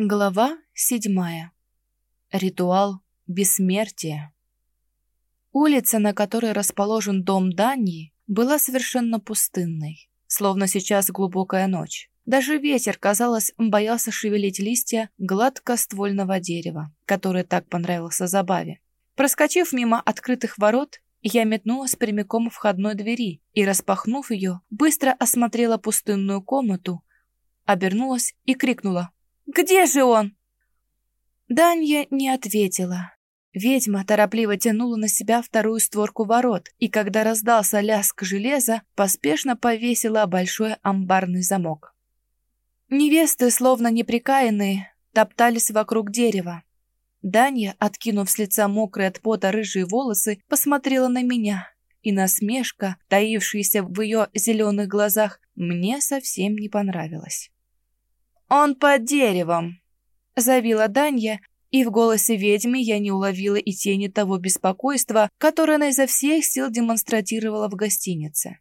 Глава седьмая. Ритуал бессмертия. Улица, на которой расположен дом Дании, была совершенно пустынной, словно сейчас глубокая ночь. Даже ветер, казалось, боялся шевелить листья гладкоствольного дерева, которое так понравился Забаве. Проскочив мимо открытых ворот, я метнулась прямиком в входной двери и, распахнув ее, быстро осмотрела пустынную комнату, обернулась и крикнула где же он?» Данья не ответила. Ведьма торопливо тянула на себя вторую створку ворот, и когда раздался лязг железа, поспешно повесила большой амбарный замок. Невесты, словно неприкаянные, топтались вокруг дерева. Данья, откинув с лица мокрые от пота рыжие волосы, посмотрела на меня, и насмешка, таившаяся в ее зеленых глазах, мне совсем не понравилась. «Он под деревом!» — завила Данья, и в голосе ведьмы я не уловила и тени того беспокойства, которое она изо всех сил демонстрировала в гостинице.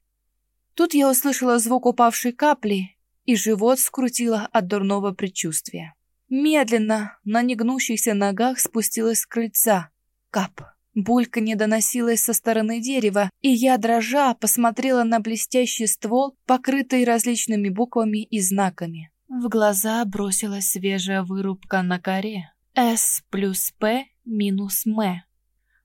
Тут я услышала звук упавшей капли, и живот скрутило от дурного предчувствия. Медленно, на негнущихся ногах спустилась с крыльца. Кап. Булька не доносилась со стороны дерева, и я, дрожа, посмотрела на блестящий ствол, покрытый различными буквами и знаками. В глаза бросилась свежая вырубка на коре. «С плюс П минус М».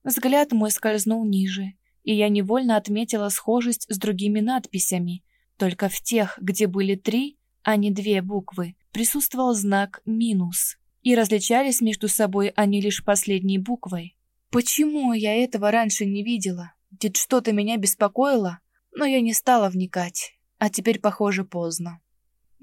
Взгляд мой скользнул ниже, и я невольно отметила схожесть с другими надписями. Только в тех, где были три, а не две буквы, присутствовал знак «минус», и различались между собой они лишь последней буквой. Почему я этого раньше не видела? Ведь что-то меня беспокоило, но я не стала вникать, а теперь, похоже, поздно.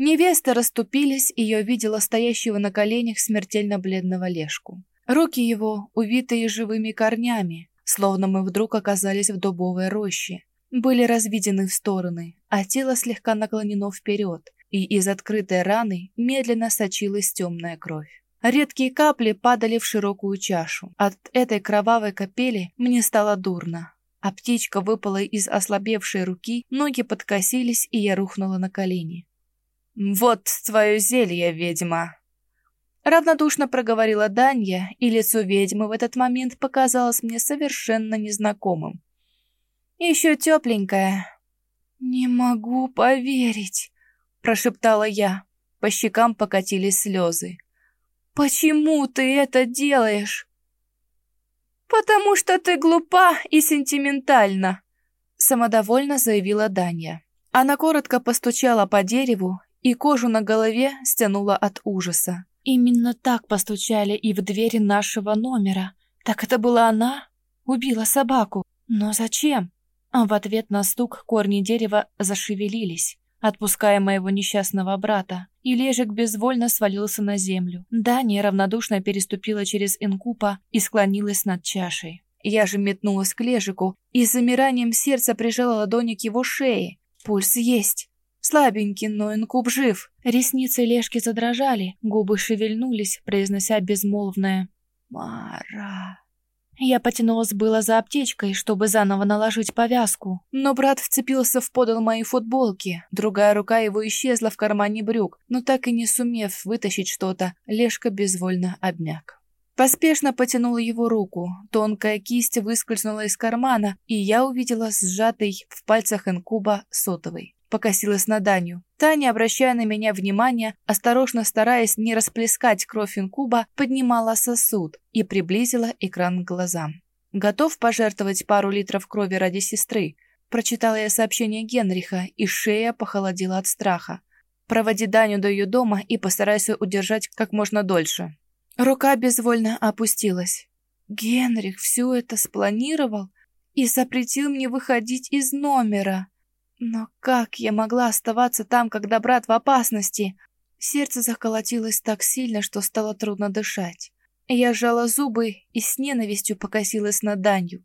Невесты расступились, и я видела стоящего на коленях смертельно бледного Лешку. Руки его, увитые живыми корнями, словно мы вдруг оказались в дубовой роще, были разведены в стороны, а тело слегка наклонено вперед, и из открытой раны медленно сочилась темная кровь. Редкие капли падали в широкую чашу. От этой кровавой капели мне стало дурно. А птичка выпала из ослабевшей руки, ноги подкосились, и я рухнула на колени. «Вот твое зелье, ведьма!» Равнодушно проговорила Данья, и лицо ведьмы в этот момент показалось мне совершенно незнакомым. «Еще тепленькое». «Не могу поверить», — прошептала я. По щекам покатились слезы. «Почему ты это делаешь?» «Потому что ты глупа и сентиментальна», — самодовольно заявила Даня. Она коротко постучала по дереву и кожу на голове стянула от ужаса. Именно так постучали и в двери нашего номера. Так это была она? Убила собаку. Но зачем? А в ответ на стук корни дерева зашевелились, отпуская моего несчастного брата, и Лежик безвольно свалился на землю. Дания равнодушно переступила через инкупа и склонилась над чашей. Я же метнулась к Лежику и с замиранием сердца прижала ладони к его шее. Пульс есть. Слабенький, но инкуб жив. Ресницы Лешки задрожали, губы шевельнулись, произнося безмолвное «Мара». Я потянулась было за аптечкой, чтобы заново наложить повязку, но брат вцепился в подол моей футболки, другая рука его исчезла в кармане брюк, но так и не сумев вытащить что-то, Лешка безвольно обмяк. Поспешно потянула его руку, тонкая кисть выскользнула из кармана, и я увидела сжатый в пальцах инкуба сотовый покосилась на Даню. Таня, обращая на меня внимание, осторожно стараясь не расплескать кровь инкуба, поднимала сосуд и приблизила экран к глазам. «Готов пожертвовать пару литров крови ради сестры?» Прочитала я сообщение Генриха, и шея похолодела от страха. «Проводи Даню до ее дома и постарайся удержать как можно дольше». Рука безвольно опустилась. Генрих все это спланировал и запретил мне выходить из номера. Но как я могла оставаться там, когда брат в опасности? Сердце заколотилось так сильно, что стало трудно дышать. Я сжала зубы и с ненавистью покосилась на Данью.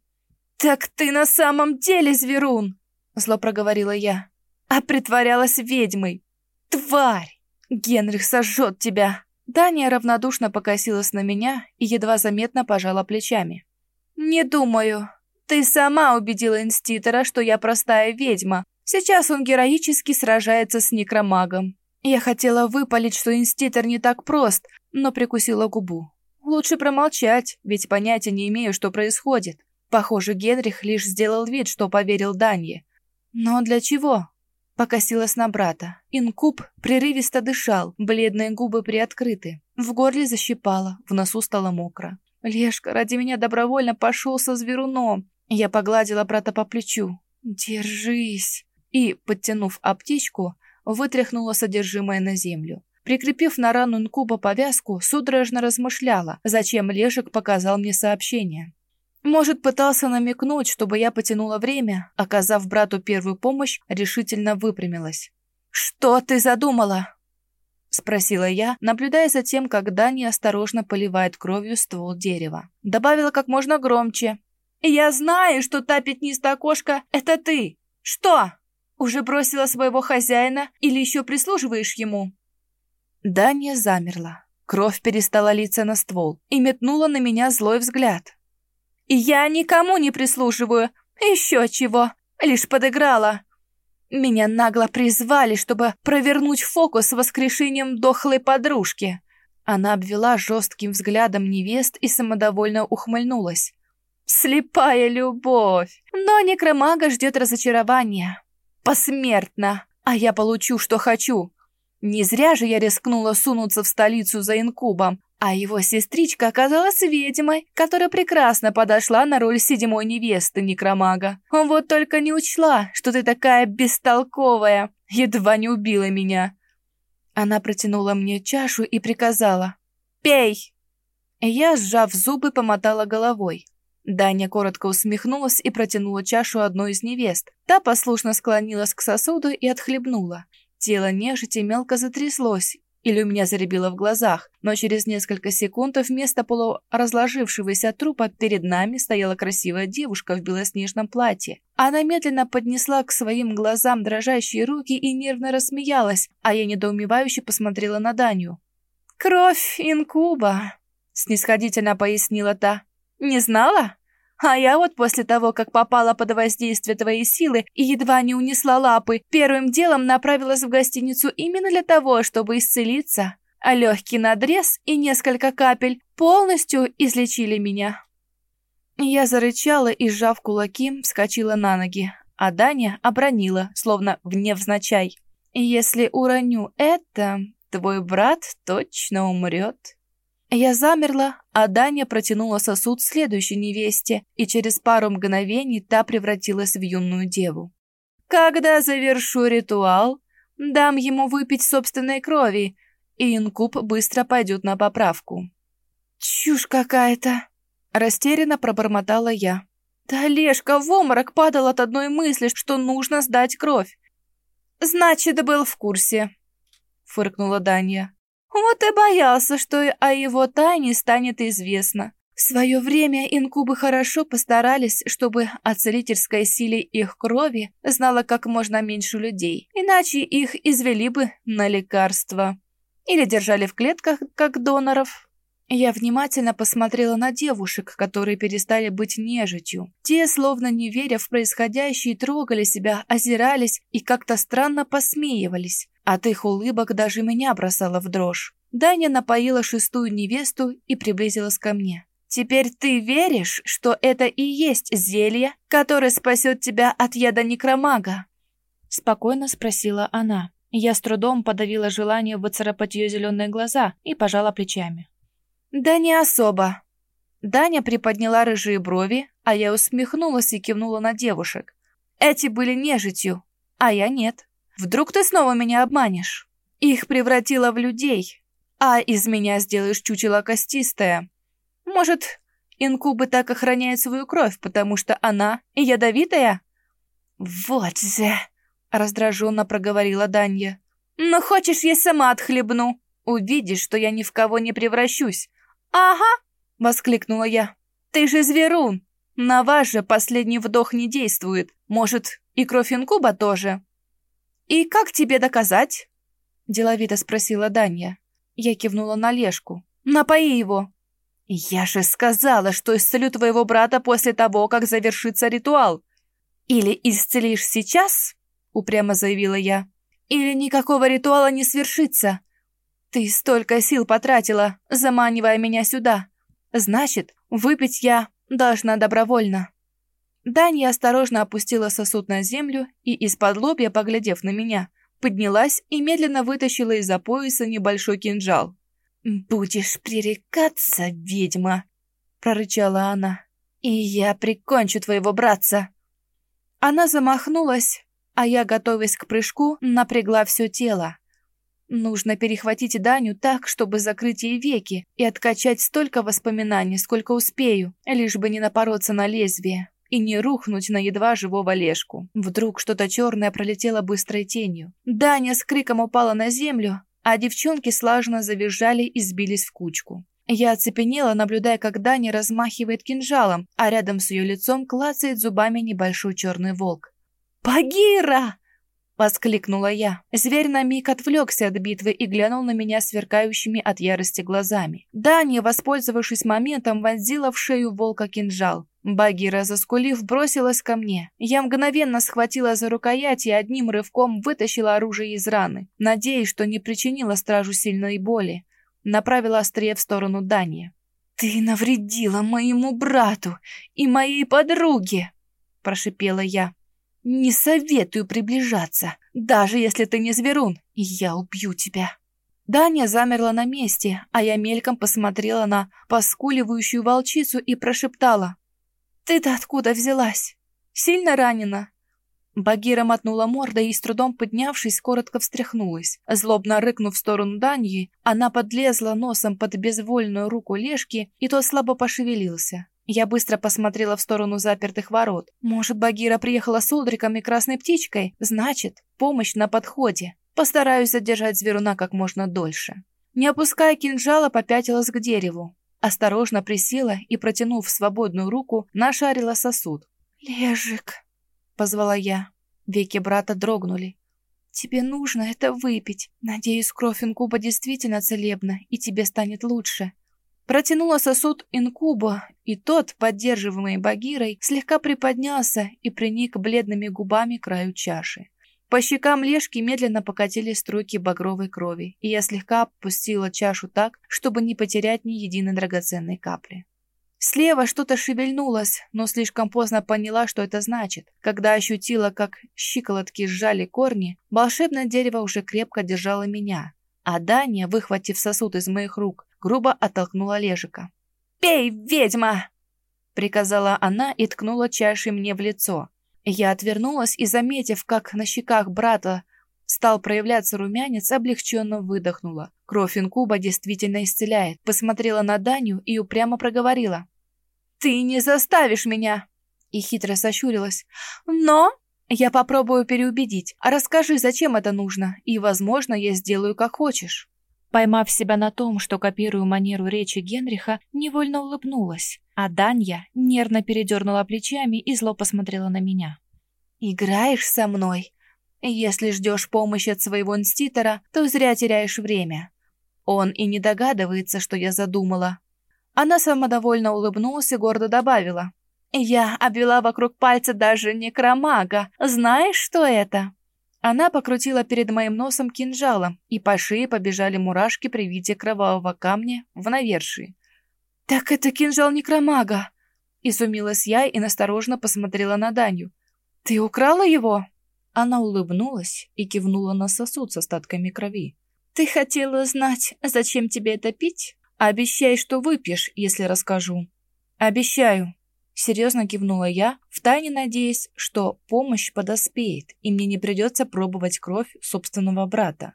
«Так ты на самом деле зверун!» Зло проговорила я. «А притворялась ведьмой! Тварь! Генрих сожжет тебя!» Даня равнодушно покосилась на меня и едва заметно пожала плечами. «Не думаю. Ты сама убедила инститора, что я простая ведьма, Сейчас он героически сражается с некромагом. Я хотела выпалить, что инститер не так прост, но прикусила губу. Лучше промолчать, ведь понятия не имею, что происходит. Похоже, Генрих лишь сделал вид, что поверил Данье. Но для чего? Покосилась на брата. Инкуб прерывисто дышал, бледные губы приоткрыты. В горле защипало, в носу стало мокро. Лешка ради меня добровольно пошел со зверуном. Я погладила брата по плечу. «Держись!» И, подтянув аптечку, вытряхнула содержимое на землю. Прикрепив на рану инкуба повязку, судорожно размышляла, зачем Лешек показал мне сообщение. Может, пытался намекнуть, чтобы я потянула время, оказав брату первую помощь, решительно выпрямилась. «Что ты задумала?» — спросила я, наблюдая за тем, как Дани осторожно поливает кровью ствол дерева. Добавила как можно громче. «Я знаю, что та пятнистая кошка — это ты! Что?» Уже бросила своего хозяина или еще прислуживаешь ему?» Даня замерла. Кровь перестала литься на ствол и метнула на меня злой взгляд. «Я никому не прислуживаю. Еще чего. Лишь подыграла. Меня нагло призвали, чтобы провернуть фокус с воскрешением дохлой подружки». Она обвела жестким взглядом невест и самодовольно ухмыльнулась. «Слепая любовь! Но некромага ждет разочарования. Посмертно. А я получу, что хочу. Не зря же я рискнула сунуться в столицу за инкубом, а его сестричка оказалась ведьмой, которая прекрасно подошла на роль седьмой невесты некромага. Вот только не учла, что ты такая бестолковая. Едва не убила меня. Она протянула мне чашу и приказала «Пей!». Я, сжав зубы, помотала головой. Даня коротко усмехнулась и протянула чашу одной из невест. Та послушно склонилась к сосуду и отхлебнула. Тело нежити мелко затряслось, или у меня заребило в глазах, но через несколько секунд вместо полуразложившегося трупа перед нами стояла красивая девушка в белоснежном платье. Она медленно поднесла к своим глазам дрожащие руки и нервно рассмеялась, а я недоумевающе посмотрела на Даню. «Кровь инкуба», — снисходительно пояснила та. Не знала? А я вот после того, как попала под воздействие твоей силы и едва не унесла лапы, первым делом направилась в гостиницу именно для того, чтобы исцелиться. А легкий надрез и несколько капель полностью излечили меня. Я зарычала и, сжав кулаки, вскочила на ноги, а Даня обронила, словно вневзначай. «Если уроню это, твой брат точно умрет». Я замерла, а Даня протянула сосуд следующей невесте, и через пару мгновений та превратилась в юную деву. «Когда завершу ритуал, дам ему выпить собственной крови, и инкуб быстро пойдет на поправку». «Чушь какая-то!» – растерянно пробормотала я. «Да Лешка в обморок падал от одной мысли, что нужно сдать кровь». «Значит, был в курсе», – фыркнула Даня. Вот и боялся, что о его тайне станет известно. В свое время инкубы хорошо постарались, чтобы о целительской силе их крови знало как можно меньше людей, иначе их извели бы на лекарства. Или держали в клетках, как доноров. Я внимательно посмотрела на девушек, которые перестали быть нежитью. Те, словно не веря в происходящее, трогали себя, озирались и как-то странно посмеивались. От их улыбок даже меня бросало в дрожь. Даня напоила шестую невесту и приблизилась ко мне. «Теперь ты веришь, что это и есть зелье, которое спасет тебя от яда некромага?» Спокойно спросила она. Я с трудом подавила желание выцарапать ее зеленые глаза и пожала плечами. «Да не особо». Даня приподняла рыжие брови, а я усмехнулась и кивнула на девушек. «Эти были нежитью, а я нет». Вдруг ты снова меня обманешь? Их превратила в людей, а из меня сделаешь чучело костистое. Может, инкубы так охраняют свою кровь, потому что она ядовитая? Вот же, раздраженно проговорила Данья. Ну, хочешь, я сама отхлебну. Увидишь, что я ни в кого не превращусь. Ага, воскликнула я. Ты же зверун. На вас же последний вдох не действует. Может, и кровь инкуба тоже? «И как тебе доказать?» – деловито спросила Даня. Я кивнула на Лешку. «Напои его!» «Я же сказала, что исцелю твоего брата после того, как завершится ритуал!» «Или исцелишь сейчас?» – упрямо заявила я. или никакого ритуала не свершится. Ты столько сил потратила, заманивая меня сюда. Значит, выпить я должна добровольно. Даня осторожно опустила сосуд на землю и, из-под лобья, поглядев на меня, поднялась и медленно вытащила из-за пояса небольшой кинжал. «Будешь пререкаться, ведьма!» — прорычала она. «И я прикончу твоего братца!» Она замахнулась, а я, готовясь к прыжку, напрягла все тело. Нужно перехватить Даню так, чтобы закрыть ей веки и откачать столько воспоминаний, сколько успею, лишь бы не напороться на лезвие и не рухнуть на едва живого Лешку. Вдруг что-то черное пролетело быстрой тенью. Даня с криком упала на землю, а девчонки слаженно завизжали и сбились в кучку. Я оцепенела, наблюдая, как Даня размахивает кинжалом, а рядом с ее лицом клацает зубами небольшой черный волк. «Багира!» — воскликнула я. Зверь на миг отвлекся от битвы и глянул на меня сверкающими от ярости глазами. Даня, воспользовавшись моментом, вонзила в шею волка кинжал. Багира, заскулив, бросилась ко мне. Я мгновенно схватила за рукоять и одним рывком вытащила оружие из раны, надеясь, что не причинила стражу сильной боли. Направила острие в сторону Дани. «Ты навредила моему брату и моей подруге!» – прошипела я. «Не советую приближаться, даже если ты не зверун, я убью тебя». Даня замерла на месте, а я мельком посмотрела на поскуливающую волчицу и прошептала. «Ты-то откуда взялась? Сильно ранена?» Багира мотнула мордой и, с трудом поднявшись, коротко встряхнулась. Злобно рыкнув в сторону Даньи, она подлезла носом под безвольную руку Лешки, и тот слабо пошевелился. Я быстро посмотрела в сторону запертых ворот. Может, Багира приехала с Улдриком и Красной Птичкой? Значит, помощь на подходе. Постараюсь задержать зверуна как можно дольше. Не опуская кинжала, попятилась к дереву. Осторожно присела и, протянув свободную руку, нашарила сосуд. «Лежик», — позвала я. Веки брата дрогнули. «Тебе нужно это выпить. Надеюсь, кровь инкуба действительно целебна, и тебе станет лучше». Протянула сосуд инкуба, и тот, поддерживаемый Багирой, слегка приподнялся и приник бледными губами к краю чаши. По щекам Лешки медленно покатились струйки багровой крови, и я слегка опустила чашу так, чтобы не потерять ни единой драгоценной капли. Слева что-то шевельнулось, но слишком поздно поняла, что это значит. Когда ощутила, как щиколотки сжали корни, волшебное дерево уже крепко держало меня, а Даня, выхватив сосуд из моих рук, грубо оттолкнула Лежика. «Пей, ведьма!» приказала она и ткнула чашей мне в лицо. Я отвернулась и, заметив, как на щеках брата стал проявляться румянец, облегченно выдохнула. Кровь инкуба действительно исцеляет. Посмотрела на Даню и упрямо проговорила. «Ты не заставишь меня!» И хитро сощурилась. «Но я попробую переубедить. А расскажи, зачем это нужно, и, возможно, я сделаю, как хочешь». Поймав себя на том, что копирую манеру речи Генриха, невольно улыбнулась, а Данья нервно передернула плечами и зло посмотрела на меня. «Играешь со мной? Если ждешь помощи от своего инститора, то зря теряешь время. Он и не догадывается, что я задумала». Она самодовольно улыбнулась и гордо добавила. «Я обвела вокруг пальца даже некромага. Знаешь, что это?» Она покрутила перед моим носом кинжалом, и по шее побежали мурашки при виде кровавого камня в навершии. «Так это кинжал некромага!» Изумилась я и насторожно посмотрела на Даню. «Ты украла его?» Она улыбнулась и кивнула на сосуд с остатками крови. «Ты хотела знать, зачем тебе это пить? Обещай, что выпьешь, если расскажу». «Обещаю», Серьезно кивнула я, втайне надеясь, что помощь подоспеет, и мне не придется пробовать кровь собственного брата.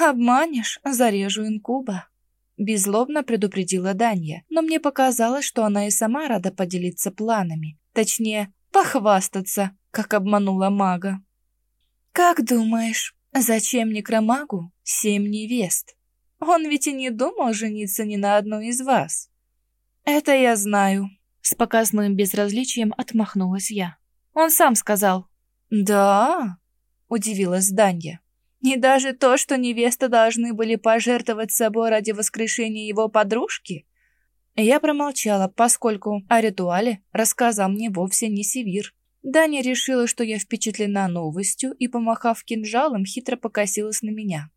«Обманешь, зарежу инкуба», — беззлобно предупредила Данья, но мне показалось, что она и сама рада поделиться планами, точнее, похвастаться, как обманула мага. «Как думаешь, зачем некромагу семь невест? Он ведь и не думал жениться ни на одной из вас». «Это я знаю», с показным безразличием отмахнулась я. Он сам сказал. «Да?» – удивилась Данья. «Не даже то, что невесты должны были пожертвовать собой ради воскрешения его подружки?» Я промолчала, поскольку о ритуале рассказал мне вовсе не Севир. Даня решила, что я впечатлена новостью и, помахав кинжалом, хитро покосилась на меня.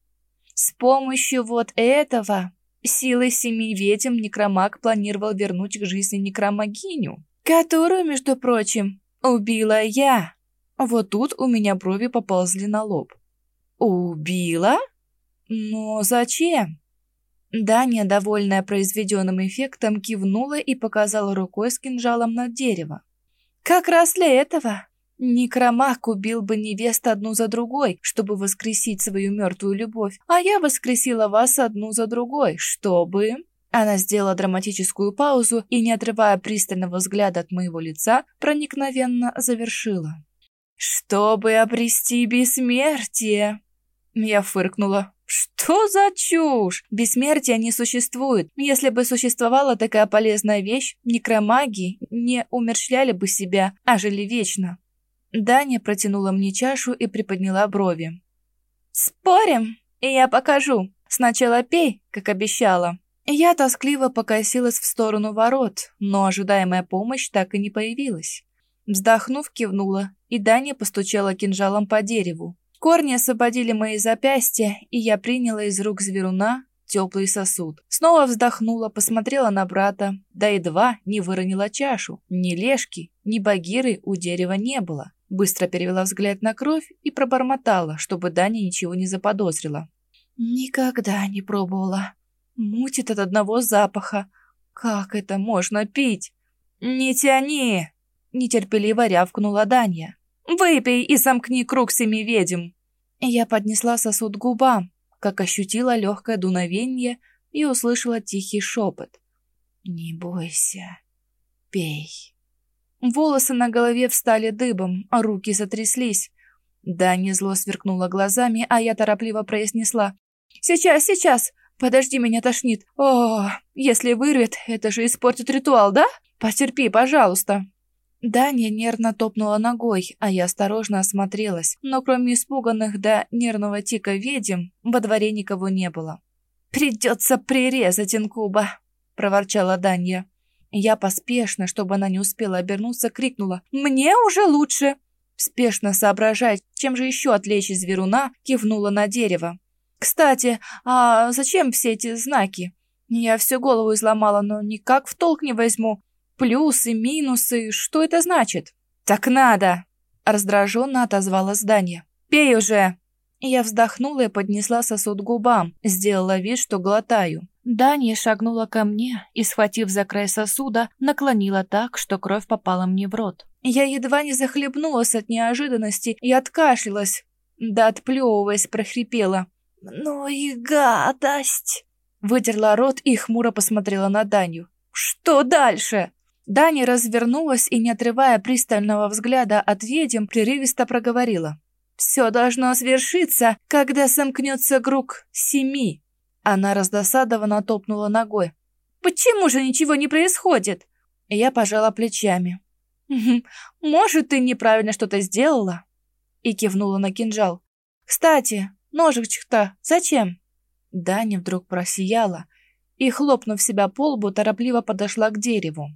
С помощью вот этого силы семи ведьм некромаг планировал вернуть к жизни некромагиню, которую, между прочим, убила я. Вот тут у меня брови поползли на лоб. Убила? Но зачем? Даня, довольная произведенным эффектом, кивнула и показала рукой с кинжалом на дерево. «Как раз для этого!» Некромаг убил бы невест одну за другой, чтобы воскресить свою мертвую любовь, а я воскресила вас одну за другой, чтобы...» Она сделала драматическую паузу и, не отрывая пристального взгляда от моего лица, проникновенно завершила. «Чтобы обрести бессмертие!» Я фыркнула. Что за чушь? Бессмертия не существует. Если бы существовала такая полезная вещь, некромаги не умерщвляли бы себя, а жили вечно. Даня протянула мне чашу и приподняла брови. «Спорим? И я покажу. Сначала пей, как обещала». Я тоскливо покосилась в сторону ворот, но ожидаемая помощь так и не появилась. Вздохнув, кивнула, и Даня постучала кинжалом по дереву. Корни освободили мои запястья, и я приняла из рук зверуна теплый сосуд. Снова вздохнула, посмотрела на брата, да едва не выронила чашу. Ни лешки, ни багиры у дерева не было. Быстро перевела взгляд на кровь и пробормотала, чтобы Даня ничего не заподозрила. «Никогда не пробовала. Мутит от одного запаха. Как это можно пить?» «Не тяни!» — нетерпеливо рявкнула Даня. Выпей и сомкни круг семи ведьм!» Я поднесла сосуд к губам, как ощутила легкое дуновение и услышала тихий шепот. «Не бойся, пей». Волосы на голове встали дыбом, а руки затряслись. Даня зло сверкнула глазами, а я торопливо произнесла. «Сейчас, сейчас! Подожди, меня тошнит! О, если вырвет, это же испортит ритуал, да? Потерпи, пожалуйста!» Даня нервно топнула ногой, а я осторожно осмотрелась, но кроме испуганных до нервного тика ведьм, во дворе никого не было. «Придется прирезать инкуба!» – проворчала Даня. Я поспешно, чтобы она не успела обернуться, крикнула «Мне уже лучше!» Спешно соображая, чем же еще отвлечь зверуна, кивнула на дерево. «Кстати, а зачем все эти знаки? Я всю голову изломала, но никак в толк не возьму. Плюсы, минусы, что это значит? Так надо! Раздраженно отозвала здание. Пей уже! Я вздохнула и поднесла сосуд к губам, сделала вид, что глотаю. Даня шагнула ко мне и, схватив за край сосуда, наклонила так, что кровь попала мне в рот. Я едва не захлебнулась от неожиданности и откашлялась, да отплевываясь прохрипела. «Ну и гадость!» Вытерла рот и хмуро посмотрела на Даню. «Что дальше?» Дани развернулась и, не отрывая пристального взгляда от ведьм, прерывисто проговорила. «Все должно свершиться, когда сомкнется круг семи». Она раздосадованно топнула ногой. «Почему же ничего не происходит?» Я пожала плечами. «Может, ты неправильно что-то сделала?» И кивнула на кинжал. «Кстати, ножичек-то зачем?» Даня вдруг просияла и, хлопнув себя по лбу, торопливо подошла к дереву.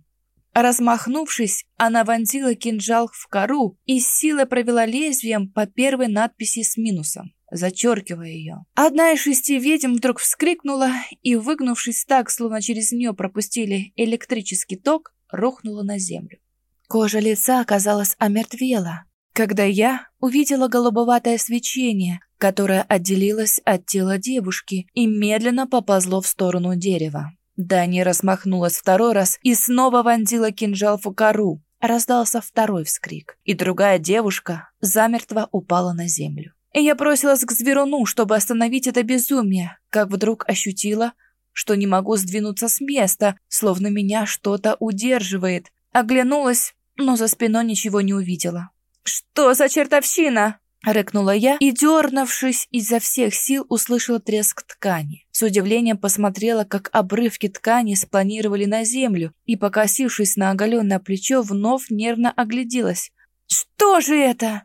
Размахнувшись, она вонзила кинжал в кору и с силой провела лезвием по первой надписи с минусом, зачеркивая ее. Одна из шести ведьм вдруг вскрикнула и, выгнувшись так, словно через нее пропустили электрический ток, рухнула на землю. Кожа лица, оказалась омертвела, когда я увидела голубоватое свечение, которое отделилось от тела девушки и медленно поползло в сторону дерева. Дани размахнулась второй раз и снова вонзила кинжал в кору. Раздался второй вскрик, и другая девушка замертво упала на землю. И я бросилась к зверуну, чтобы остановить это безумие, как вдруг ощутила, что не могу сдвинуться с места, словно меня что-то удерживает. Оглянулась, но за спиной ничего не увидела. «Что за чертовщина?» Рыкнула я и, дернувшись изо всех сил, услышала треск ткани. С удивлением посмотрела, как обрывки ткани спланировали на землю, и, покосившись на оголенное плечо, вновь нервно огляделась. «Что же это?»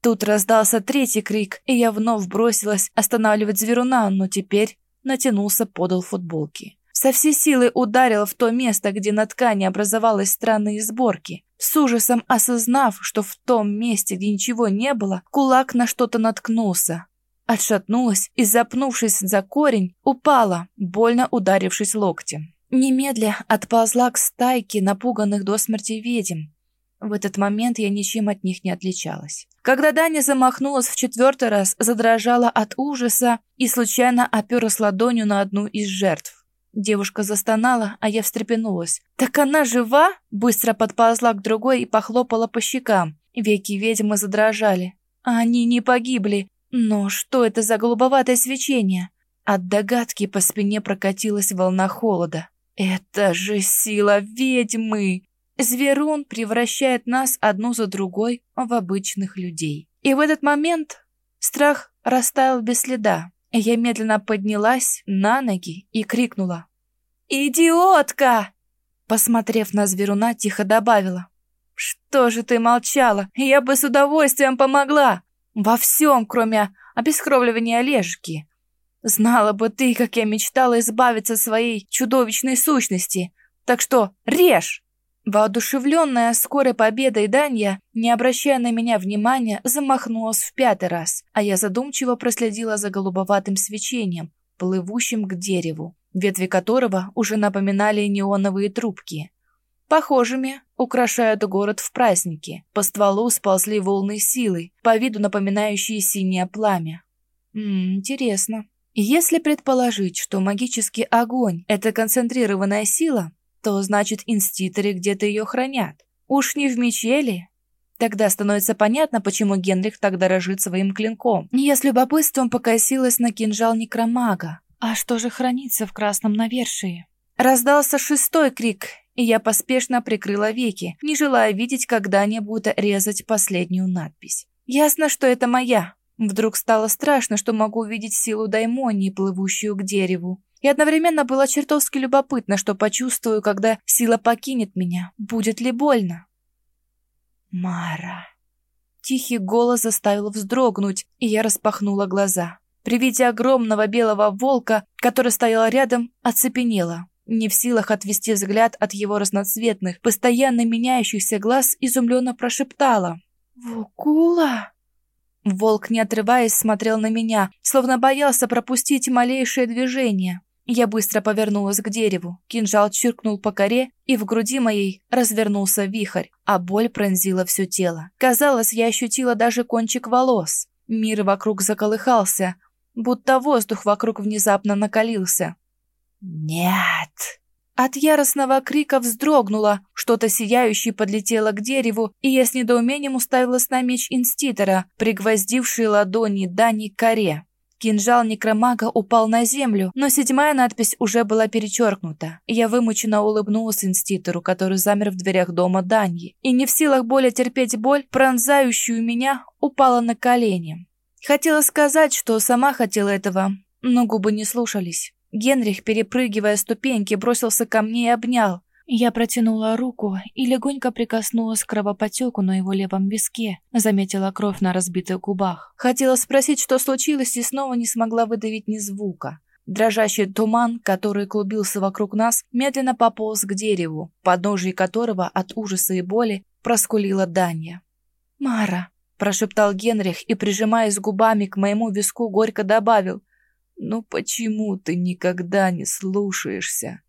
Тут раздался третий крик, и я вновь бросилась останавливать зверуна, но теперь натянулся подол футболки. со всей силы ударил в то место, где на ткани образовалась странные сборки. С ужасом осознав, что в том месте, где ничего не было, кулак на что-то наткнулся. Отшатнулась и, запнувшись за корень, упала, больно ударившись локтем. Немедля отползла к стайке напуганных до смерти ведьм. В этот момент я ничем от них не отличалась. Когда Даня замахнулась в четвертый раз, задрожала от ужаса и случайно оперлась ладонью на одну из жертв. Девушка застонала, а я встрепенулась. «Так она жива?» Быстро подползла к другой и похлопала по щекам. Веки ведьмы задрожали. Они не погибли. Но что это за голубоватое свечение? От догадки по спине прокатилась волна холода. «Это же сила ведьмы!» Зверун превращает нас одну за другой в обычных людей. И в этот момент страх растаял без следа. Я медленно поднялась на ноги и крикнула. «Идиотка!» Посмотрев на зверуна, тихо добавила. «Что же ты молчала? Я бы с удовольствием помогла! Во всем, кроме обескровливания Олежки. Знала бы ты, как я мечтала избавиться от своей чудовищной сущности. Так что режь!» Воодушевленная скорой победой Данья, не обращая на меня внимания, замахнулась в пятый раз, а я задумчиво проследила за голубоватым свечением, плывущим к дереву ветви которого уже напоминали неоновые трубки. Похожими украшают город в праздники. По стволу сползли волны силы, по виду напоминающие синее пламя. М интересно. Если предположить, что магический огонь — это концентрированная сила, то значит инститоры где-то ее хранят. Уж не в мече Тогда становится понятно, почему Генрих так дорожит своим клинком. Я с любопытством покосилась на кинжал некромага, а что же хранится в красном навершии? Раздался шестой крик, и я поспешно прикрыла веки, не желая видеть когда-нибудь резать последнюю надпись. Ясно, что это моя. Вдруг стало страшно, что могу увидеть силу даймонии, плывущую к дереву. И одновременно было чертовски любопытно, что почувствую, когда сила покинет меня. Будет ли больно? Мара. Тихий голос заставил вздрогнуть, и я распахнула глаза. При виде огромного белого волка, который стоял рядом, оцепенела. Не в силах отвести взгляд от его разноцветных, постоянно меняющихся глаз, изумленно прошептала. «Вукула?» Волк, не отрываясь, смотрел на меня, словно боялся пропустить малейшее движение. Я быстро повернулась к дереву, кинжал чиркнул по коре, и в груди моей развернулся вихрь, а боль пронзила все тело. Казалось, я ощутила даже кончик волос. Мир вокруг заколыхался, будто воздух вокруг внезапно накалился. «Нет!» От яростного крика вздрогнула, что-то сияющее подлетело к дереву, и я с недоумением уставилась на меч инститора, пригвоздивший ладони Дани к коре. Кинжал некромага упал на землю, но седьмая надпись уже была перечеркнута. Я вымученно улыбнулась инститору, который замер в дверях дома Даньи, и не в силах более терпеть боль, пронзающую меня, упала на колени. Хотела сказать, что сама хотела этого, но губы не слушались. Генрих, перепрыгивая ступеньки, бросился ко мне и обнял. Я протянула руку и легонько прикоснулась к кровопотеку на его левом виске, заметила кровь на разбитых губах. Хотела спросить, что случилось, и снова не смогла выдавить ни звука. Дрожащий туман, который клубился вокруг нас, медленно пополз к дереву, подножие которого от ужаса и боли проскулила Даня. «Мара!» прошептал Генрих и, прижимаясь губами к моему виску, горько добавил. «Ну почему ты никогда не слушаешься?»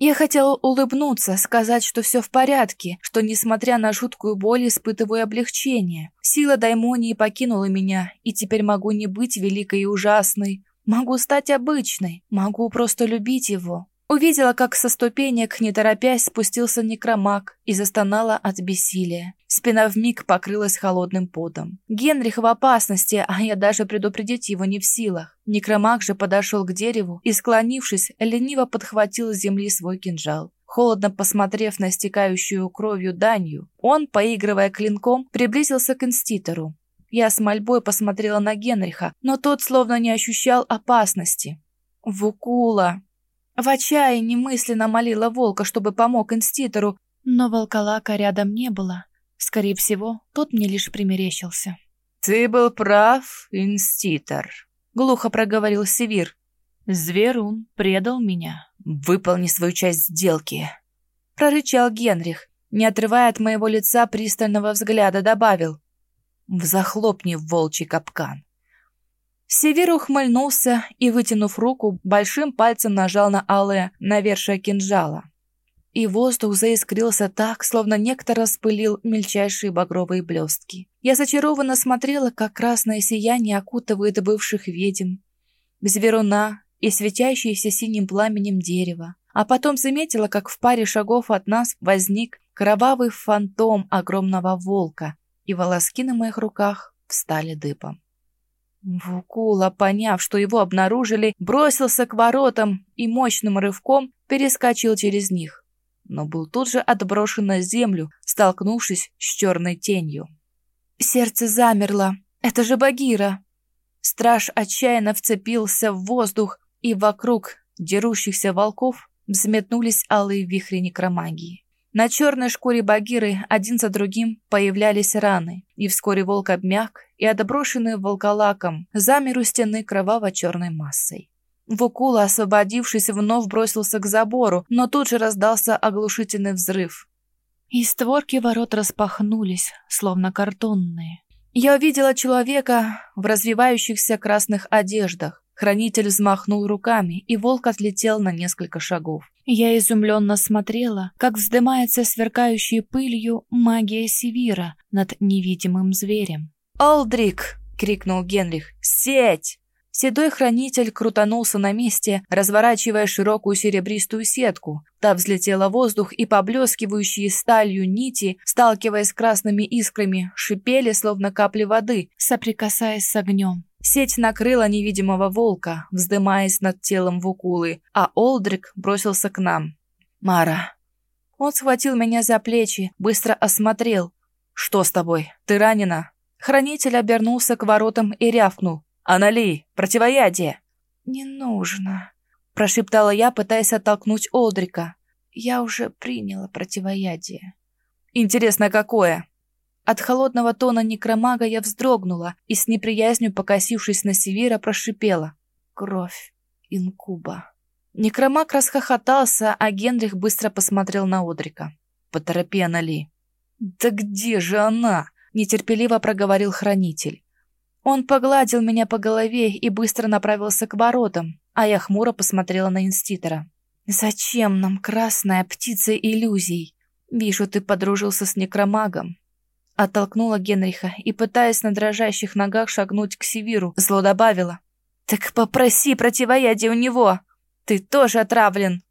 Я хотела улыбнуться, сказать, что все в порядке, что, несмотря на жуткую боль, испытываю облегчение. Сила даймонии покинула меня, и теперь могу не быть великой и ужасной. Могу стать обычной, могу просто любить его. Увидела, как со ступенек, не торопясь, спустился некромаг и застонала от бессилия. Спина вмиг покрылась холодным потом. Генрих в опасности, а я даже предупредить его не в силах. Некромаг же подошел к дереву и, склонившись, лениво подхватил с земли свой кинжал. Холодно посмотрев на стекающую кровью Данью, он, поигрывая клинком, приблизился к инститору. Я с мольбой посмотрела на Генриха, но тот словно не ощущал опасности. «Вукула!» В отчаянии мысленно молила волка, чтобы помог инститору, но волколака рядом не было. Скорее всего, тот мне лишь примерещился. «Ты был прав, инститор», — глухо проговорил Севир. Зверун предал меня. Выполни свою часть сделки. Прорычал Генрих, не отрывая от моего лица пристального взгляда, добавил. Взахлопни волчий капкан. Север ухмыльнулся и, вытянув руку, большим пальцем нажал на алое навершие кинжала. И воздух заискрился так, словно некто распылил мельчайшие багровые блестки. Я зачарованно смотрела, как красное сияние окутывает бывших ведьм, зверуна и светящееся синим пламенем дерево. А потом заметила, как в паре шагов от нас возник кровавый фантом огромного волка, и волоски на моих руках встали дыбом. Вукула, поняв, что его обнаружили, бросился к воротам и мощным рывком перескочил через них, но был тут же отброшен на землю, столкнувшись с черной тенью. Сердце замерло. Это же Багира! Страж отчаянно вцепился в воздух, и вокруг дерущихся волков взметнулись алые вихри некромагии. На черной шкуре Багиры один за другим появлялись раны, и вскоре волк обмяк и, отброшенный волколаком, замер у стены кроваво-черной массой. Вукула, освободившись, вновь бросился к забору, но тут же раздался оглушительный взрыв. И створки ворот распахнулись, словно картонные. Я увидела человека в развивающихся красных одеждах. Хранитель взмахнул руками, и волк отлетел на несколько шагов. Я изумленно смотрела, как вздымается сверкающей пылью магия Севира над невидимым зверем. «Олдрик!» — крикнул Генрих. «Сеть!» Седой хранитель крутанулся на месте, разворачивая широкую серебристую сетку. Та взлетела в воздух, и поблескивающие сталью нити, сталкиваясь с красными искрами, шипели, словно капли воды, соприкасаясь с огнем. Сеть накрыла невидимого волка, вздымаясь над телом Вукулы, а Олдрик бросился к нам. «Мара». Он схватил меня за плечи, быстро осмотрел. «Что с тобой? Ты ранена?» Хранитель обернулся к воротам и рявкнул. «Анали, противоядие!» «Не нужно», — прошептала я, пытаясь оттолкнуть Олдрика. «Я уже приняла противоядие». «Интересно, какое?» От холодного тона некромага я вздрогнула и с неприязнью, покосившись на Севира, прошипела. Кровь инкуба. Некромаг расхохотался, а Генрих быстро посмотрел на Одрика. «Поторопи, Анали». «Да где же она?» — нетерпеливо проговорил хранитель. Он погладил меня по голове и быстро направился к воротам, а я хмуро посмотрела на инститора. «Зачем нам красная птица иллюзий? Вижу, ты подружился с некромагом. Оттолкнула Генриха и, пытаясь на дрожащих ногах шагнуть к Севиру, зло добавила. «Так попроси противоядие у него! Ты тоже отравлен!»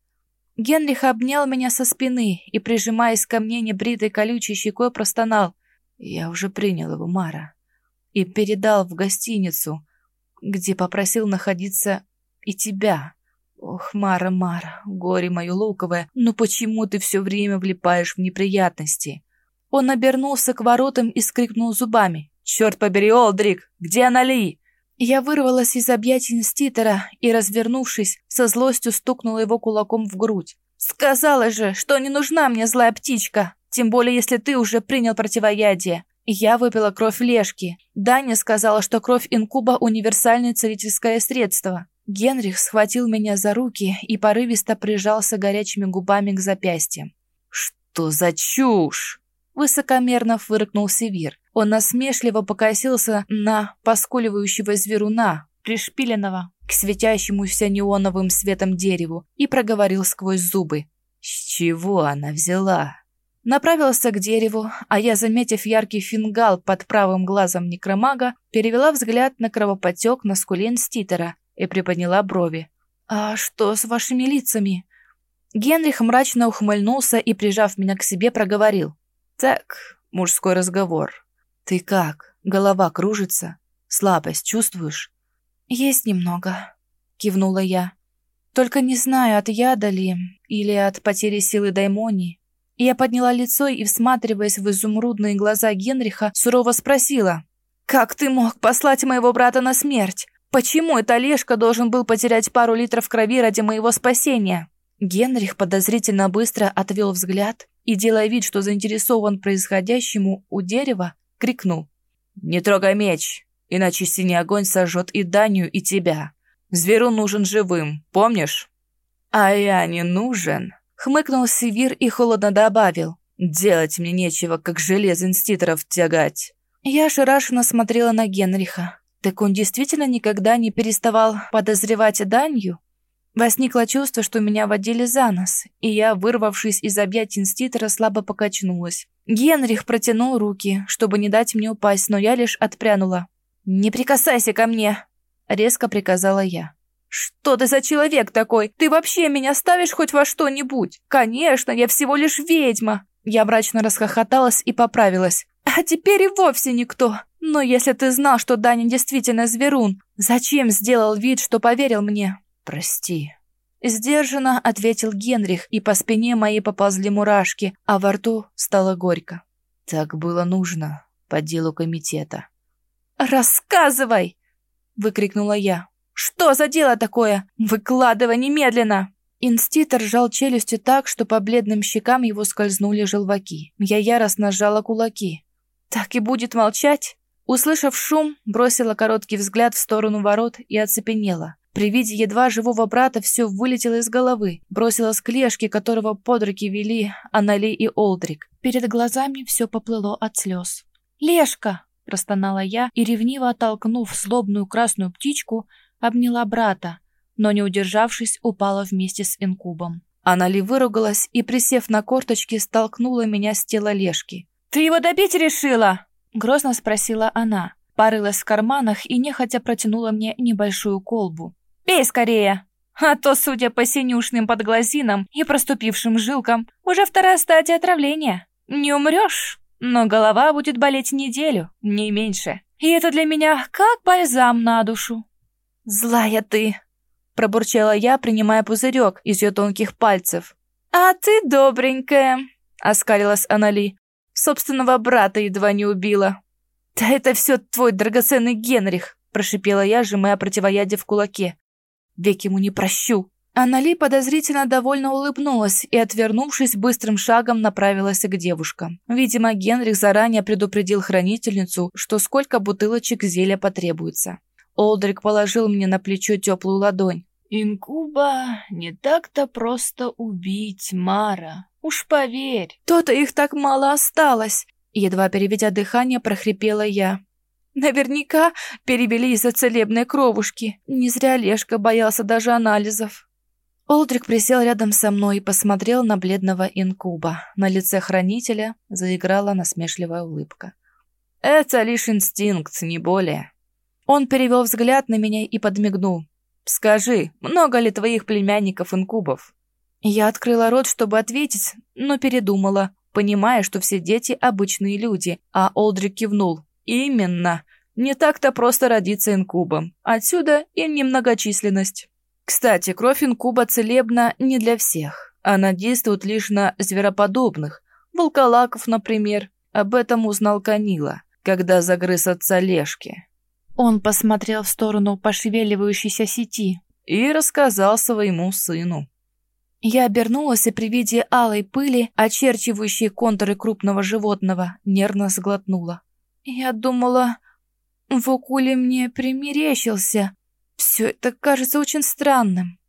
Генрих обнял меня со спины и, прижимаясь ко мне небритой колючей щекой, простонал. «Я уже принял его, Мара, и передал в гостиницу, где попросил находиться и тебя. Ох, Мара, Мара, горе мое луковое, но почему ты все время влипаешь в неприятности?» Он обернулся к воротам и скрикнул зубами. «Черт побери, Олдрик! Где Анали?» Я вырвалась из объятий инститора и, развернувшись, со злостью стукнула его кулаком в грудь. «Сказала же, что не нужна мне злая птичка, тем более если ты уже принял противоядие. Я выпила кровь Лешки. Даня сказала, что кровь инкуба – универсальное целительское средство. Генрих схватил меня за руки и порывисто прижался горячими губами к запястьям. «Что за чушь?» Высокомерно фыркнул Севир. Он насмешливо покосился на поскуливающего зверуна, пришпиленного к светящемуся неоновым светом дереву, и проговорил сквозь зубы. «С чего она взяла?» Направился к дереву, а я, заметив яркий фингал под правым глазом некромага, перевела взгляд на кровопотек на скуле инститора и приподняла брови. «А что с вашими лицами?» Генрих мрачно ухмыльнулся и, прижав меня к себе, проговорил. Так, мужской разговор. Ты как? Голова кружится? Слабость чувствуешь? Есть немного, кивнула я. Только не знаю, от яда ли или от потери силы даймони. Я подняла лицо и, всматриваясь в изумрудные глаза Генриха, сурово спросила. «Как ты мог послать моего брата на смерть? Почему этот Олежка должен был потерять пару литров крови ради моего спасения?» Генрих подозрительно быстро отвел взгляд и, делая вид, что заинтересован происходящему у дерева, крикнул. «Не трогай меч, иначе синий огонь сожжет и Данию, и тебя». Зверу нужен живым, помнишь?» «А я не нужен», — хмыкнул Севир и холодно добавил. «Делать мне нечего, как железо инститоров тягать». Я ошарашенно смотрела на Генриха. Так он действительно никогда не переставал подозревать Данью? Возникло чувство, что меня водили за нос, и я, вырвавшись из объятий инститора, слабо покачнулась. Генрих протянул руки, чтобы не дать мне упасть, но я лишь отпрянула. «Не прикасайся ко мне!» — резко приказала я. «Что ты за человек такой? Ты вообще меня ставишь хоть во что-нибудь? Конечно, я всего лишь ведьма!» Я мрачно расхохоталась и поправилась. «А теперь и вовсе никто. Но если ты знал, что Даня действительно зверун, зачем сделал вид, что поверил мне?» «Прости». Сдержанно ответил Генрих, и по спине моей поползли мурашки, а во рту стало горько. Так было нужно по делу комитета. «Рассказывай!» — выкрикнула я. «Что за дело такое? Выкладывай немедленно!» Инститор сжал челюстью так, что по бледным щекам его скользнули желваки. Я яростно сжала кулаки. «Так и будет молчать?» Услышав шум, бросила короткий взгляд в сторону ворот и оцепенела. При виде едва живого брата все вылетело из головы, бросилась к Лешке, которого под руки вели Анали и Олдрик. Перед глазами все поплыло от слез. «Лешка!» – простонала я и, ревниво оттолкнув злобную красную птичку, обняла брата, но, не удержавшись, упала вместе с инкубом. Анали выругалась и, присев на корточки, столкнула меня с тела Лешки. «Ты его добить решила?» – грозно спросила она. Порылась в карманах и нехотя протянула мне небольшую колбу. Пей скорее! А то, судя по синюшным подглазинам и проступившим жилкам, уже вторая стадия отравления. Не умрешь, но голова будет болеть неделю, не меньше. И это для меня как бальзам на душу. «Злая ты!» – пробурчала я, принимая пузырек из ее тонких пальцев. «А ты добренькая!» – оскалилась Анали. «Собственного брата едва не убила». «Да это все твой драгоценный Генрих!» – прошипела я, сжимая противоядие в кулаке. Век ему не прощу. Анали подозрительно довольно улыбнулась и, отвернувшись, быстрым шагом направилась к девушкам. Видимо, Генрих заранее предупредил хранительницу, что сколько бутылочек зелья потребуется. Олдрик положил мне на плечо теплую ладонь. «Инкуба не так-то просто убить, Мара. Уж поверь». «То-то их так мало осталось!» Едва переведя дыхание, прохрипела я. Наверняка перебили из-за целебной кровушки. Не зря Лешка боялся даже анализов. Олдрик присел рядом со мной и посмотрел на бледного инкуба. На лице хранителя заиграла насмешливая улыбка. «Это лишь инстинкт, не более». Он перевел взгляд на меня и подмигнул. «Скажи, много ли твоих племянников-инкубов?» Я открыла рот, чтобы ответить, но передумала, понимая, что все дети – обычные люди, а Олдрик кивнул. Именно. Не так-то просто родиться инкубом. Отсюда и немногочисленность. Кстати, кровь инкуба целебна не для всех. Она действует лишь на звероподобных. Волколаков, например. Об этом узнал Канила, когда загрыз отца Лешки. Он посмотрел в сторону пошевеливающейся сети и рассказал своему сыну. Я обернулась и при виде алой пыли, очерчивающей контуры крупного животного, нервно сглотнула. Я думала, Вокули мне примерещился. Все это кажется очень странным.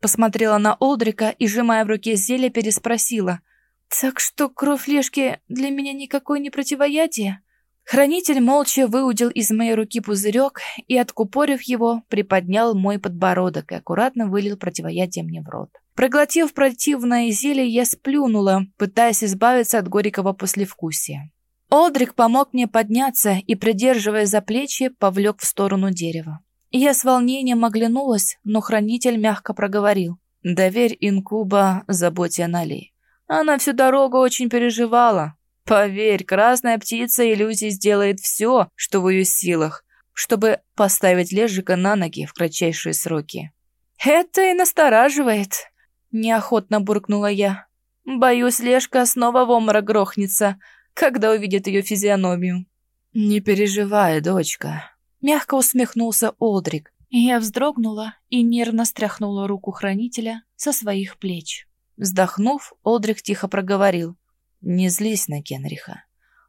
Посмотрела на Олдрика и, сжимая в руке зелье, переспросила. «Так что кровь Лешки для меня никакое не противоядие?» Хранитель молча выудил из моей руки пузырек и, откупорив его, приподнял мой подбородок и аккуратно вылил противоядие мне в рот. Проглотив противное зелье, я сплюнула, пытаясь избавиться от горького послевкусия. Олдрик помог мне подняться и, придерживая за плечи, повлек в сторону дерева. Я с волнением оглянулась, но хранитель мягко проговорил. «Доверь инкуба заботе Нали. Она всю дорогу очень переживала. Поверь, красная птица иллюзий сделает все, что в ее силах, чтобы поставить Лежика на ноги в кратчайшие сроки». «Это и настораживает», — неохотно буркнула я. «Боюсь, Лешка снова в оморок грохнется, когда увидит ее физиономию. «Не переживай, дочка», — мягко усмехнулся Олдрик. Я вздрогнула и нервно стряхнула руку хранителя со своих плеч. Вздохнув, Олдрик тихо проговорил. «Не злись на Генриха.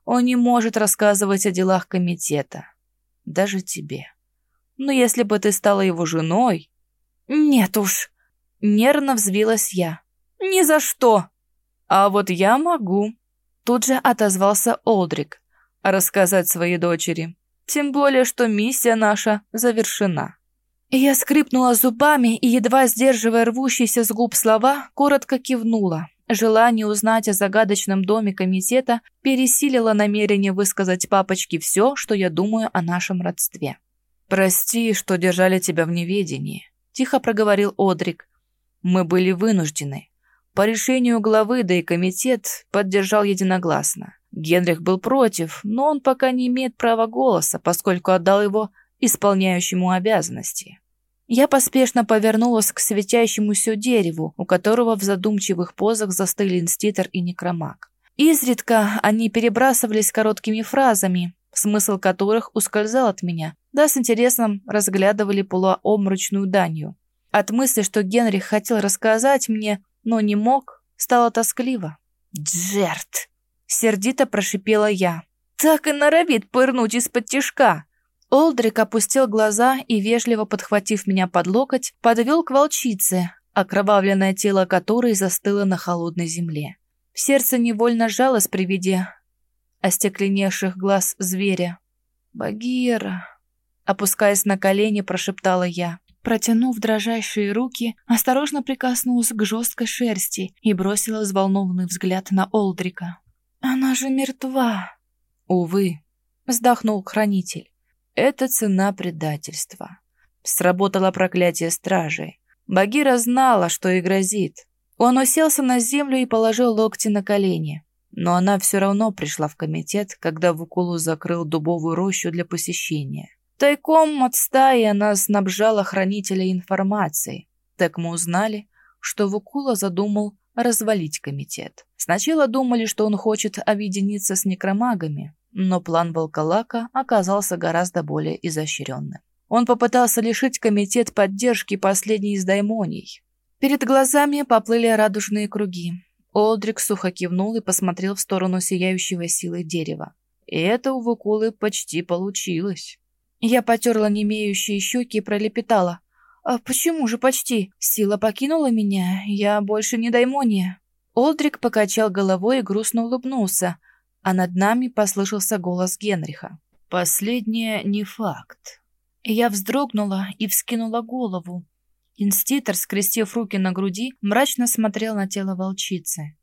Он не может рассказывать о делах комитета. Даже тебе. Но если бы ты стала его женой, Нет уж. Нервно взвилась я. Ни за что. А вот я могу. Тут же отозвался Олдрик. Рассказать своей дочери. Тем более, что миссия наша завершена. Я скрипнула зубами и, едва сдерживая рвущиеся с губ слова, коротко кивнула. Желание узнать о загадочном доме комитета пересилило намерение высказать папочке все, что я думаю о нашем родстве. «Прости, что держали тебя в неведении», – тихо проговорил Одрик. «Мы были вынуждены. По решению главы, да и комитет поддержал единогласно. Генрих был против, но он пока не имеет права голоса, поскольку отдал его исполняющему обязанности. Я поспешно повернулась к светящемуся дереву, у которого в задумчивых позах застыли инститор и некромаг. Изредка они перебрасывались короткими фразами, смысл которых ускользал от меня, да с интересом разглядывали полуомрачную данью. От мысли, что Генрих хотел рассказать мне, но не мог, стало тоскливо. «Джерт!» — сердито прошипела я. «Так и норовит пырнуть из-под тишка!» Олдрик опустил глаза и, вежливо подхватив меня под локоть, подвел к волчице, окровавленное тело которой застыло на холодной земле. Сердце невольно сжалось при виде остекленевших глаз зверя. «Багира!» Опускаясь на колени, прошептала я. Протянув дрожащие руки, осторожно прикоснулась к жесткой шерсти и бросила взволнованный взгляд на Олдрика. «Она же мертва!» «Увы», — вздохнул хранитель. Это цена предательства. Сработало проклятие стражей. Багира знала, что ей грозит. Он уселся на землю и положил локти на колени. Но она все равно пришла в комитет, когда Вукулу закрыл дубовую рощу для посещения. Тайком от стаи она снабжала хранителя информацией. Так мы узнали, что Вукула задумал развалить комитет. Сначала думали, что он хочет объединиться с некромагами, но план Волколака оказался гораздо более изощренным. Он попытался лишить комитет поддержки последней из даймоний. Перед глазами поплыли радужные круги. Олдрик сухо кивнул и посмотрел в сторону сияющего силой дерева. И это у Вукулы почти получилось. Я потерла немеющие щеки и пролепетала. «А почему же почти? Сила покинула меня, я больше не даймония». Олдрик покачал головой и грустно улыбнулся, а над нами послышался голос Генриха. «Последнее не факт». Я вздрогнула и вскинула голову. Инститор, скрестив руки на груди, мрачно смотрел на тело волчицы.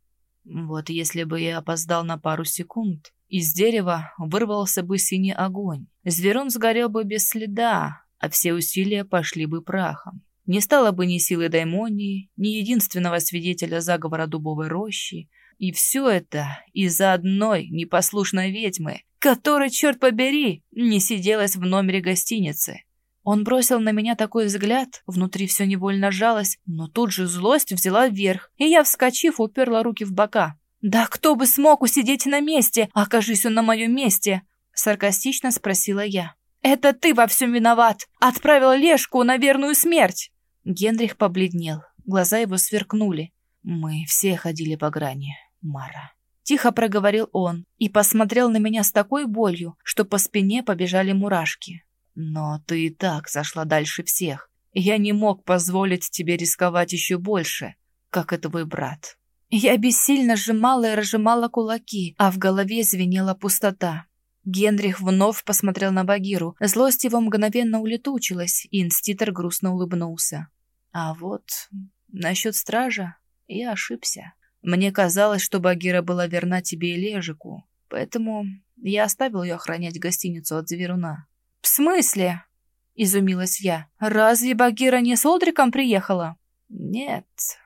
Вот если бы я опоздал на пару секунд, из дерева вырвался бы синий огонь. Зверун сгорел бы без следа, а все усилия пошли бы прахом. Не стало бы ни силы даймонии, ни единственного свидетеля заговора дубовой рощи, и все это из-за одной непослушной ведьмы, которая, черт побери, не сиделась в номере гостиницы. Он бросил на меня такой взгляд, внутри все невольно жалось, но тут же злость взяла вверх, и я, вскочив, уперла руки в бока. «Да кто бы смог усидеть на месте, окажись он на моем месте?» Саркастично спросила я. «Это ты во всем виноват! Отправил Лешку на верную смерть!» Генрих побледнел, глаза его сверкнули. Мы все ходили по грани. Мара. Тихо проговорил он и посмотрел на меня с такой болью, что по спине побежали мурашки. Но ты и так зашла дальше всех. Я не мог позволить тебе рисковать еще больше, как и твой брат. Я бессильно сжимала и разжимала кулаки, а в голове звенела пустота. Генрих вновь посмотрел на Багиру. Злость его мгновенно улетучилась, и инститор грустно улыбнулся. А вот насчет стража я ошибся. Мне казалось, что Багира была верна тебе и Лежику, поэтому я оставил ее охранять гостиницу от Зверуна. «В смысле?» — изумилась я. «Разве Багира не с Олдриком приехала?» «Нет», —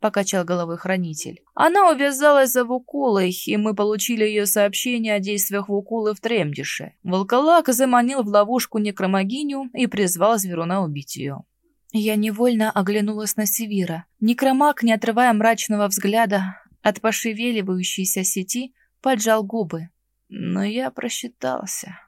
покачал головой хранитель. «Она увязалась за Вукулой, и мы получили ее сообщение о действиях Вукулы в Тремдише. Волколак заманил в ловушку некромогиню и призвал Зверуна убить ее. Я невольно оглянулась на Севира. Некромаг, не отрывая мрачного взгляда от пошевеливающейся сети, поджал губы. Но я просчитался.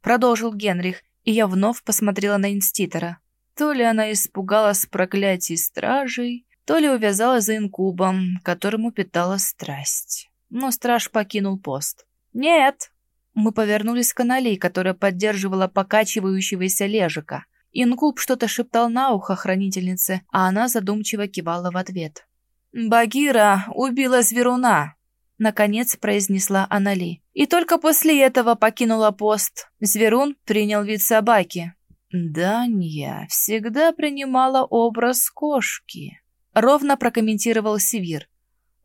Продолжил Генрих, и я вновь посмотрела на инститора. То ли она испугалась проклятий стражей, то ли увязалась за инкубом, которому питала страсть. Но страж покинул пост. «Нет!» Мы повернулись к каналей, которая поддерживала покачивающегося лежика — Ингуб что-то шептал на ухо хранительнице, а она задумчиво кивала в ответ. «Багира убила зверуна», — наконец произнесла Анали. И только после этого покинула пост. Зверун принял вид собаки. «Данья всегда принимала образ кошки», — ровно прокомментировал Севир.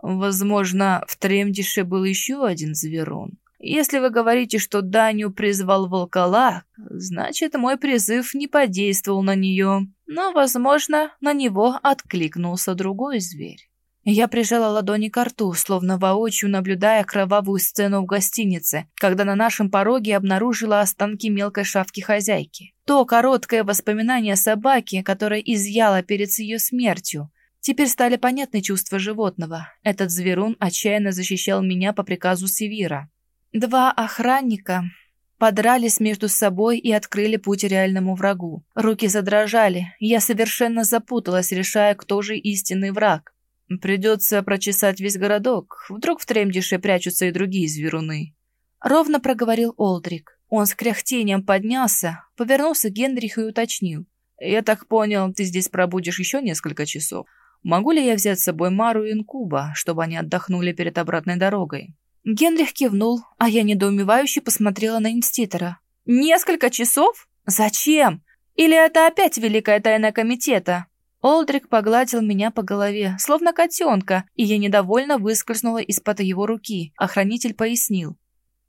«Возможно, в Тремдише был еще один зверун. Если вы говорите, что Даню призвал волколак, значит, мой призыв не подействовал на нее, но, возможно, на него откликнулся другой зверь. Я прижала ладони к рту, словно воочию наблюдая кровавую сцену в гостинице, когда на нашем пороге обнаружила останки мелкой шавки хозяйки. То короткое воспоминание собаки, которое изъяла перед ее смертью. Теперь стали понятны чувства животного. Этот зверун отчаянно защищал меня по приказу Севира. Два охранника подрались между собой и открыли путь реальному врагу. Руки задрожали, я совершенно запуталась, решая, кто же истинный враг. Придется прочесать весь городок, вдруг в Тремдише прячутся и другие зверуны. Ровно проговорил Олдрик. Он с кряхтением поднялся, повернулся к Генриху и уточнил. «Я так понял, ты здесь пробудешь еще несколько часов. Могу ли я взять с собой Мару и Инкуба, чтобы они отдохнули перед обратной дорогой?» Генрих кивнул, а я недоумевающе посмотрела на инститора. «Несколько часов? Зачем? Или это опять великая тайна комитета?» Олдрик погладил меня по голове, словно котенка, и я недовольно выскользнула из-под его руки. Охранитель пояснил.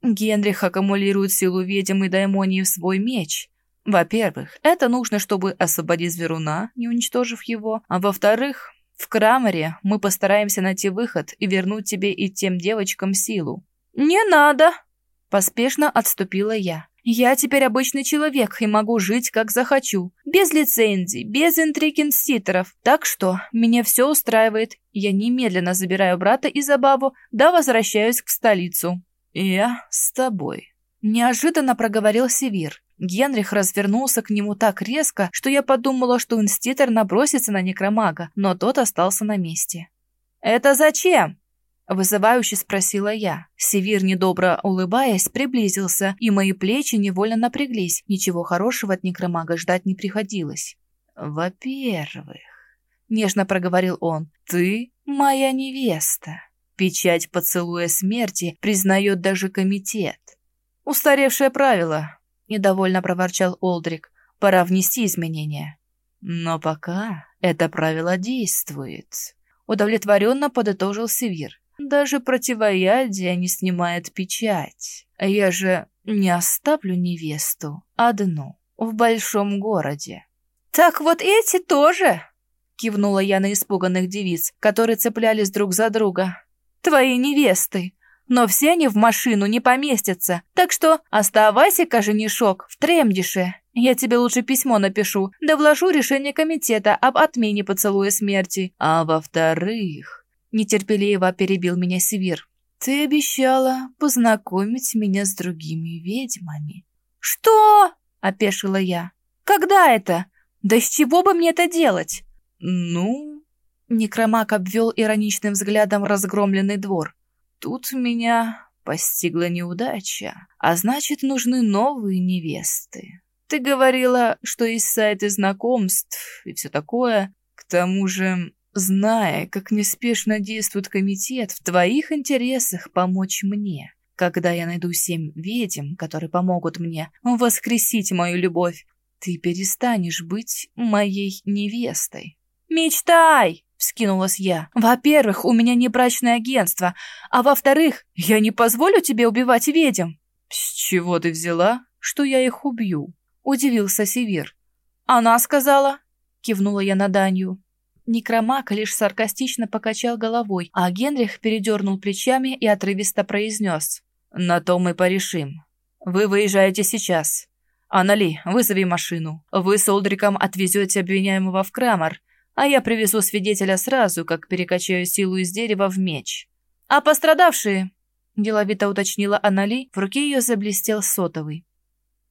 Генрих аккумулирует силу ведьм и даймонии в свой меч. Во-первых, это нужно, чтобы освободить зверуна, не уничтожив его. А во-вторых, в Крамере мы постараемся найти выход и вернуть тебе и тем девочкам силу». «Не надо!» – поспешно отступила я. «Я теперь обычный человек и могу жить, как захочу. Без лицензий, без интриг инститоров. Так что меня все устраивает. Я немедленно забираю брата и забаву, да возвращаюсь в столицу». «Я с тобой», – неожиданно проговорил Севир. Генрих развернулся к нему так резко, что я подумала, что инститор набросится на некромага, но тот остался на месте. «Это зачем?» Вызывающе спросила я. Севир, недобро улыбаясь, приблизился, и мои плечи невольно напряглись. Ничего хорошего от некромага ждать не приходилось. «Во-первых», — нежно проговорил он, — «ты моя невеста. Печать поцелуя смерти признает даже комитет. Устаревшее правило, недовольно проворчал Олдрик. Пора внести изменения. Но пока это правило действует. Удовлетворенно подытожил Севир. Даже противоядие не снимает печать. Я же не оставлю невесту одну в большом городе. «Так вот эти тоже!» Кивнула я на испуганных девиц, которые цеплялись друг за друга. «Твои невесты! Но все они в машину не поместятся. Так что оставайся-ка, женишок, в Тремдише. Я тебе лучше письмо напишу, да вложу решение комитета об отмене поцелуя смерти. А во-вторых, нетерпеливо перебил меня Севир, ты обещала познакомить меня с другими ведьмами. Что? Опешила я. Когда это? Да с чего бы мне это делать? Ну... Некромак обвел ироничным взглядом разгромленный двор. Тут меня постигла неудача, а значит, нужны новые невесты. Ты говорила, что есть сайты знакомств и все такое. К тому же, зная, как неспешно действует комитет, в твоих интересах помочь мне. Когда я найду семь ведьм, которые помогут мне воскресить мою любовь, ты перестанешь быть моей невестой. «Мечтай!» Вскинулась я. «Во-первых, у меня не брачное агентство, а во-вторых, я не позволю тебе убивать ведьм». «С чего ты взяла, что я их убью?» Удивился Севир. «Она сказала», кивнула я на Данью. Некромак лишь саркастично покачал головой, а Генрих передернул плечами и отрывисто произнес. «На то мы порешим. Вы выезжаете сейчас. Анали, вызови машину. Вы с Олдриком отвезете обвиняемого в Крамер, а я привезу свидетеля сразу, как перекачаю силу из дерева в меч. А пострадавшие?» – деловито уточнила Анали, в руке ее заблестел сотовый.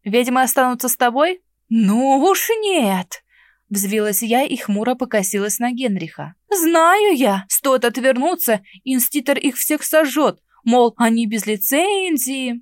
«Ведьмы останутся с тобой?» «Ну уж нет!» Взвилась я и хмуро покосилась на Генриха. «Знаю я! Стоит отвернуться, инститор их всех сожжет, мол, они без лицензии!»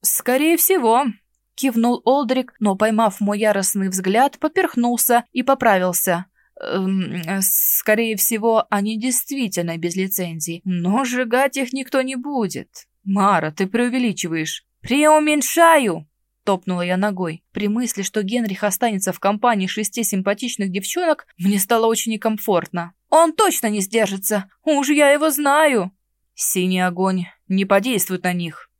«Скорее всего», Кивнул Олдрик, но, поймав мой яростный взгляд, поперхнулся и поправился. Эм, скорее всего, они действительно без лицензии, но сжигать их никто не будет. Мара, ты преувеличиваешь. Преуменьшаю! Топнула я ногой. При мысли, что Генрих останется в компании шести симпатичных девчонок, мне стало очень некомфортно. Он точно не сдержится. Уж я его знаю. Синий огонь не подействует на них.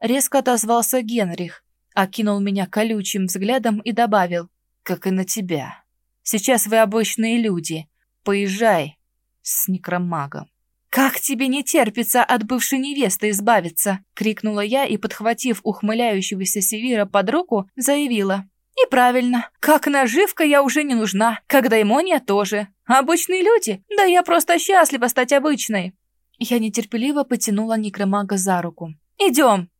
Резко отозвался Генрих, окинул меня колючим взглядом и добавил, как и на тебя. Сейчас вы обычные люди. Поезжай с некромагом. «Как тебе не терпится от бывшей невесты избавиться?» — крикнула я и, подхватив ухмыляющегося Севира под руку, заявила. «И правильно. Как наживка я уже не нужна, как даймония тоже. Обычные люди? Да я просто счастлива стать обычной!» Я нетерпеливо потянула некромага за руку. «Идем!»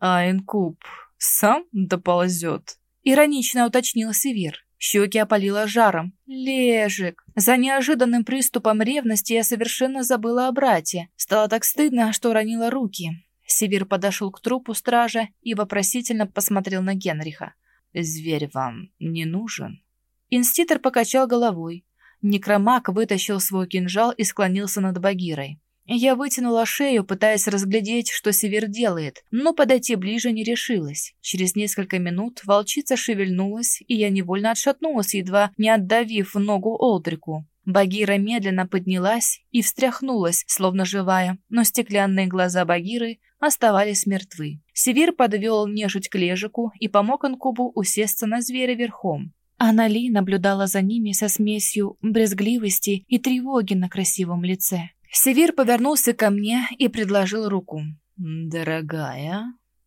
«А инкуб сам доползет?» Иронично уточнил Севир. Щеки опалило жаром. Лежик. За неожиданным приступом ревности я совершенно забыла о брате. Стало так стыдно, что уронила руки. Севир подошел к трупу стража и вопросительно посмотрел на Генриха. «Зверь вам не нужен?» Инститор покачал головой. Некромак вытащил свой кинжал и склонился над Багирой. Я вытянула шею, пытаясь разглядеть, что Север делает, но подойти ближе не решилась. Через несколько минут волчица шевельнулась, и я невольно отшатнулась, едва не отдавив ногу Олдрику. Багира медленно поднялась и встряхнулась, словно живая, но стеклянные глаза Багиры оставались мертвы. Севир подвел нежить к лежику и помог Анкубу усесться на зверя верхом. Анали наблюдала за ними со смесью брезгливости и тревоги на красивом лице. Севир повернулся ко мне и предложил руку. «Дорогая...»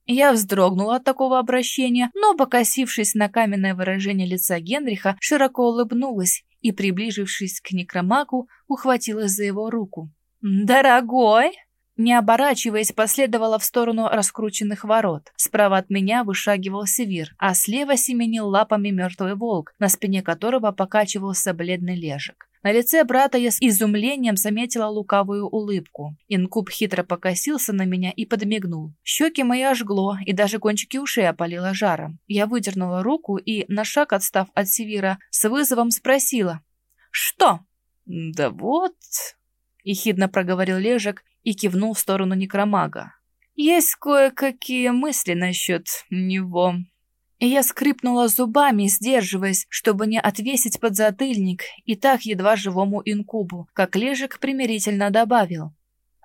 Я вздрогнула от такого обращения, но, покосившись на каменное выражение лица Генриха, широко улыбнулась и, приближившись к некромагу, ухватилась за его руку. «Дорогой!» Не оборачиваясь, последовала в сторону раскрученных ворот. Справа от меня вышагивал Севир, а слева семенил лапами мертвый волк, на спине которого покачивался бледный лежик. На лице брата я с изумлением заметила лукавую улыбку. Инкуб хитро покосился на меня и подмигнул. Щеки мои ожгло, и даже кончики ушей опалило жаром. Я выдернула руку и, на шаг отстав от Севира, с вызовом спросила. «Что?» «Да вот...» — ехидно проговорил Лежек и кивнул в сторону некромага. «Есть кое-какие мысли насчет него». И я скрипнула зубами, сдерживаясь, чтобы не отвесить подзатыльник, и так едва живому инкубу, как Лежик примирительно добавил.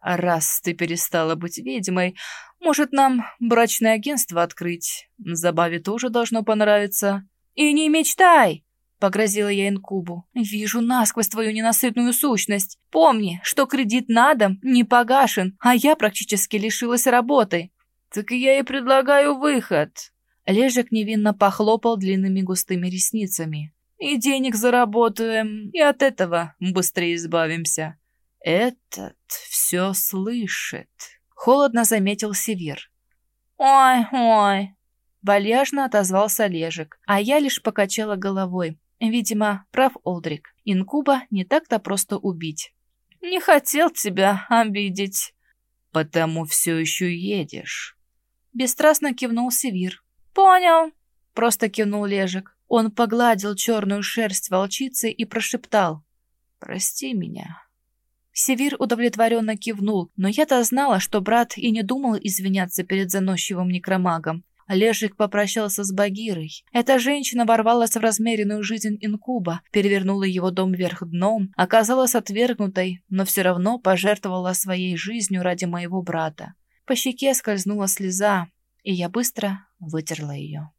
«Раз ты перестала быть ведьмой, может, нам брачное агентство открыть? Забаве тоже должно понравиться». «И не мечтай!» — погрозила я инкубу. «Вижу насквозь твою ненасытную сущность. Помни, что кредит на дом не погашен, а я практически лишилась работы». «Так я и предлагаю выход», Лежик невинно похлопал длинными густыми ресницами. «И денег заработаем, и от этого быстрее избавимся». «Этот все слышит», — холодно заметил Север. «Ой, ой», — вальяжно отозвался Лежик, а я лишь покачала головой. Видимо, прав Олдрик. Инкуба не так-то просто убить. «Не хотел тебя обидеть». «Потому все еще едешь». Бесстрастно кивнул Севир. «Понял», — просто кивнул Лежик. Он погладил черную шерсть волчицы и прошептал. «Прости меня». Севир удовлетворенно кивнул, но я-то знала, что брат и не думал извиняться перед заносчивым некромагом. Лежик попрощался с Багирой. Эта женщина ворвалась в размеренную жизнь инкуба, перевернула его дом вверх дном, оказалась отвергнутой, но все равно пожертвовала своей жизнью ради моего брата. По щеке скользнула слеза, и я быстро вытерла ее.